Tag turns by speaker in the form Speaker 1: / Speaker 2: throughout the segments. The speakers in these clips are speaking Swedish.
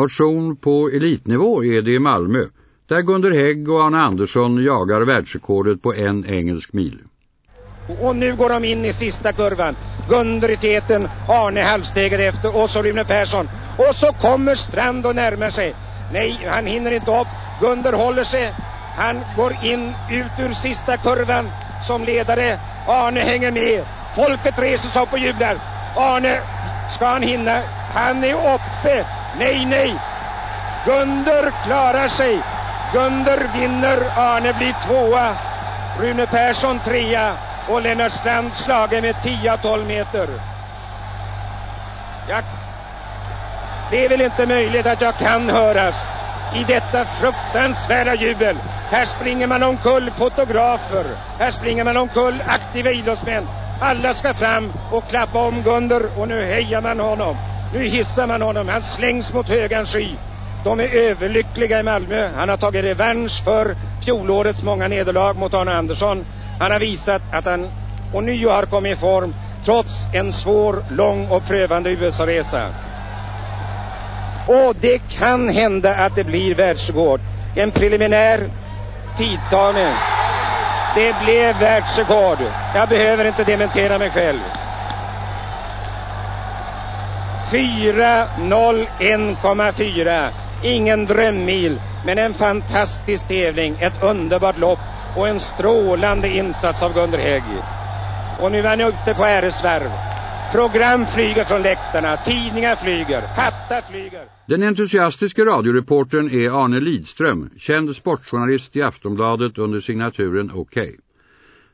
Speaker 1: Motion på elitnivå är det i Malmö, där Gunder Hägg och Arne Andersson jagar världsrekordet på en engelsk mil.
Speaker 2: Och nu går de in i sista kurvan. Gunder i täten, Arne halvsteget efter och så Rune Persson. Och så kommer Strand och närmar sig. Nej, han hinner inte upp. Gunder håller sig. Han går in ut ur sista kurvan som ledare. Arne hänger med. Folket reser sig upp och jublar. Arne, ska han hinna? Han är uppe. Nej, nej. Gunder klarar sig. Gunder vinner. Arne blir tvåa. Rune Persson trea och Lennart Strand slagen med 10-12 meter. Jag... Det är väl inte möjligt att jag kan höras i detta fruktansvärda jubel. Här springer man omkull fotografer. Här springer man omkull aktiva idrottsmän. Alla ska fram och klappa om Gunder och nu hejar man honom. Nu hissar man honom. Han slängs mot högan sky. De är överlyckliga i Malmö. Han har tagit revansch för fjolårets många nederlag mot Arne Andersson. Han har visat att han ånyo har kommit i form trots en svår, lång och prövande USA-resa. Och det kan hända att det blir världsrekord. En preliminär tidtagning. Det blev världsrekord. Jag behöver inte dementera mig själv. 4.01,4. Ingen drömmil, men en fantastisk tävling, ett underbart lopp och en strålande insats av Gunder Hägg. Och nu är han ute på äresvärv. Program flyger från läktarna, tidningar flyger, hattar flyger.
Speaker 1: Den entusiastiska radioreportern är Arne Lidström, känd sportjournalist i Aftonbladet under signaturen OK.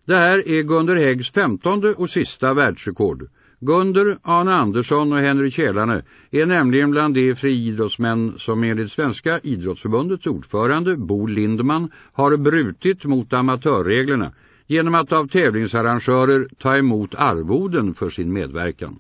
Speaker 1: Det här är Gunder Häggs femtonde och sista världsrekord. Gunder, Arne Andersson och Henry Kjellane är nämligen bland de friidrottsmän som enligt Svenska idrottsförbundets ordförande Bo Lindman har brutit mot amatörreglerna genom att av tävlingsarrangörer ta emot arvoden för sin medverkan.